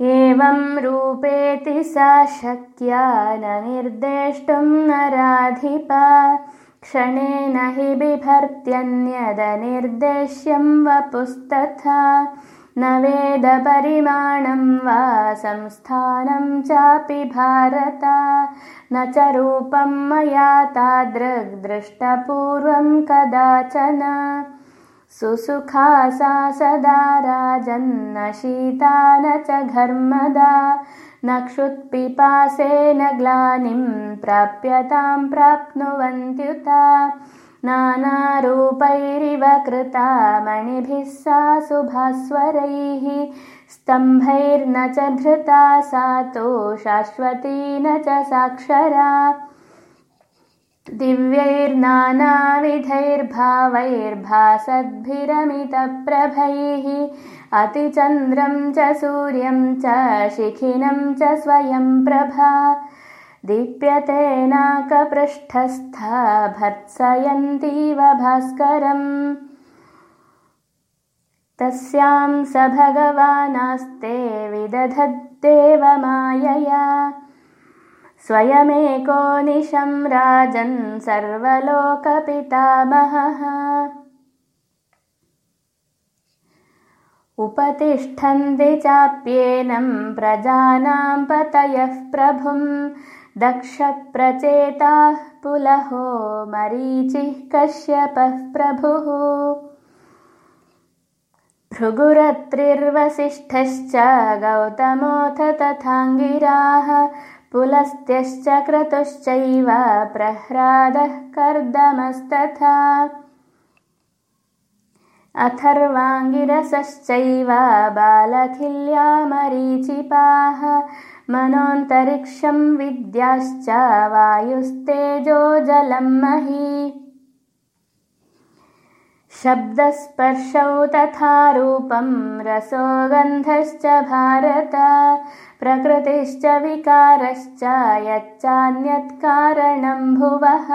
एवं रूपेति सा शक्या न निर्देष्टुं नराधिपा क्षणेन हि बिभर्त्यन्यदनिर्देश्यं वपुस्तथा। न वेदपरिमाणं वा संस्थानं चापि भारत। न च रूपं मया तादृग्दृष्टपूर्वं कदाचन सुसुखा सा सदा राजन्न शीता न च घर्मदा। न क्षुत्पिपासेन ग्लानिं प्राप्यतां प्राप्नुवन्त्युता। नानारूपैरिव कृता मणिभिः सा सुभास्वरैः। स्तम्भैर्न च धृता सा तु शाश्वती न च साक्षरा दिव्यैर्नानाविधैर्भावैर्भासद्भिरमितप्रभैः अतिचन्द्रं च सूर्यं च शिखिनं च स्वयं प्रभा दीप्यतेनाकपृष्ठस्था भर्त्सयन्तीव भास्करम् तस्यां स भगवानास्ते विदधद्देव मायया स्वयमेको निशं राजन् सर्वलोकपितामहः। उपतिष्ठन्ति चाप्येनं प्रजानां पतयः प्रभुं दक्षप्रचेताः पुलहो मरीचिः कश्यपः प्रभुः। भृगुरत्रिर्वसिष्ठश्च गौतमोऽथ तथाङ्गिराः पुलस्त्यश्च क्रतुश्चैव प्रह्रादः कर्दमस्तथा। अथर्वाङ्गिरसश्चैव बालखिल्यामरीचिपाः मनोऽन्तरिक्षं विद्याश्च वायुस्तेजो जलं मही शब्दस्पर्शौ तथा रूपं रसो गन्धश्च भारत प्रकृतिश्च विकारश्च यच्चान्यत्कारणं भुवः